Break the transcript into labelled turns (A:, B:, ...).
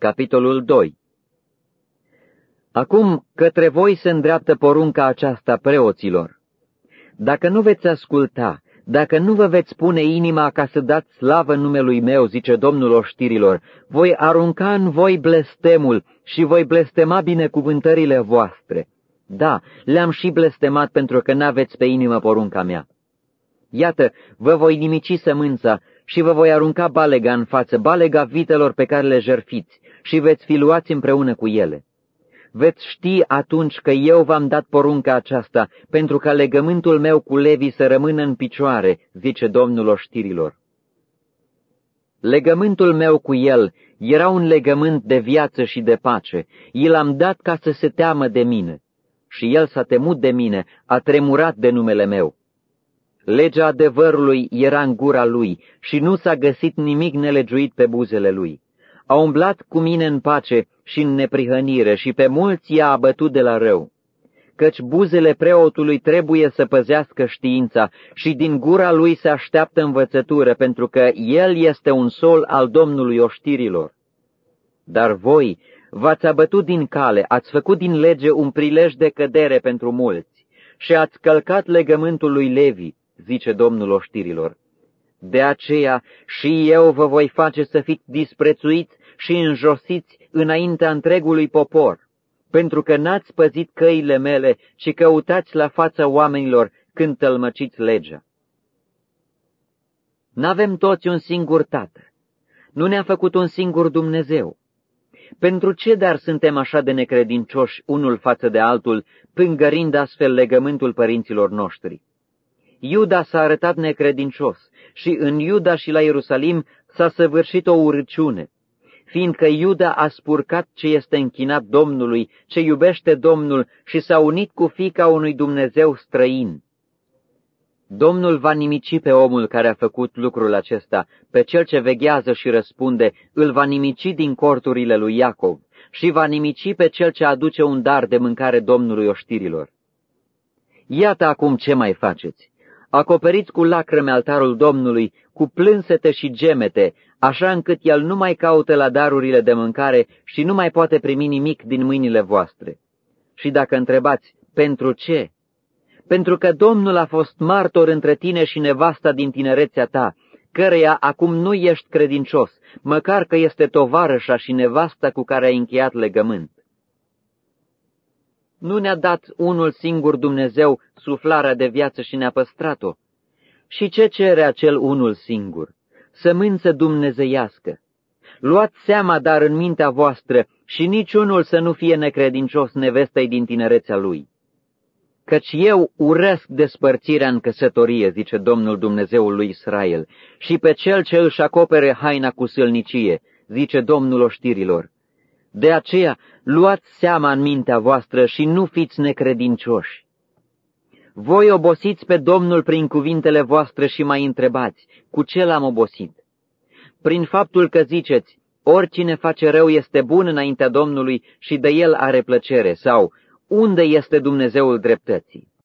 A: Capitolul 2 Acum către voi se îndreaptă porunca aceasta preoților. Dacă nu veți asculta, dacă nu vă veți pune inima ca să dați slavă numelui meu, zice Domnul oștirilor, voi arunca în voi blestemul și voi blestema binecuvântările voastre. Da, le-am și blestemat pentru că n-aveți pe inimă porunca mea. Iată, vă voi nimici sămânța și vă voi arunca balega în față, balega vitelor pe care le jerfiți, și veți fi luați împreună cu ele. Veți ști atunci că eu v-am dat porunca aceasta, pentru ca legământul meu cu Levi să rămână în picioare, zice Domnul oștirilor. Legământul meu cu el era un legământ de viață și de pace. I l-am dat ca să se teamă de mine. Și el s-a temut de mine, a tremurat de numele meu. Legea adevărului era în gura lui și nu s-a găsit nimic nelegiuit pe buzele lui. A umblat cu mine în pace și în neprihănire și pe mulți i-a abătut de la rău. Căci buzele preotului trebuie să păzească știința și din gura lui se așteaptă învățătură, pentru că el este un sol al Domnului oștirilor. Dar voi v-ați abătut din cale, ați făcut din lege un prilej de cădere pentru mulți și ați călcat legământul lui Levi, zice Domnul oștirilor. De aceea și eu vă voi face să fiți disprețuiți și înjosiți înaintea întregului popor, pentru că n-ați păzit căile mele, ci căutați la fața oamenilor când tălmăciți legea. N-avem toți un singur tată. Nu ne-a făcut un singur Dumnezeu. Pentru ce dar suntem așa de necredincioși unul față de altul, pângărind astfel legământul părinților noștri? Iuda s-a arătat necredincios și în Iuda și la Ierusalim s-a săvârșit o urăciune, fiindcă Iuda a spurcat ce este închinat Domnului, ce iubește Domnul și s-a unit cu fica unui Dumnezeu străin. Domnul va nimici pe omul care a făcut lucrul acesta, pe cel ce veghează și răspunde, îl va nimici din corturile lui Iacov și va nimici pe cel ce aduce un dar de mâncare Domnului oștirilor. Iată acum ce mai faceți. Acoperiți cu lacrime altarul Domnului, cu plânsete și gemete, așa încât el nu mai caută la darurile de mâncare și nu mai poate primi nimic din mâinile voastre. Și dacă întrebați, pentru ce? Pentru că Domnul a fost martor între tine și nevasta din tinerețea ta, căreia acum nu ești credincios, măcar că este tovarășa și nevasta cu care ai încheiat legământ. Nu ne-a dat unul singur Dumnezeu suflarea de viață și ne-a păstrat-o. Și ce cere acel unul singur? Sămânță dumnezeiască. Luați seama, dar în mintea voastră, și niciunul să nu fie necredincios nevestei din tinerețea lui. Căci eu urăsc despărțirea în căsătorie, zice Domnul Dumnezeul lui Israel, și pe cel ce își acopere haina cu sălnicie, zice Domnul oștirilor. De aceea, luați seama în mintea voastră și nu fiți necredincioși. Voi obosiți pe Domnul prin cuvintele voastre și mai întrebați, cu ce l-am obosit? Prin faptul că ziceți, oricine face rău este bun înaintea Domnului și de el are plăcere, sau unde este Dumnezeul dreptății?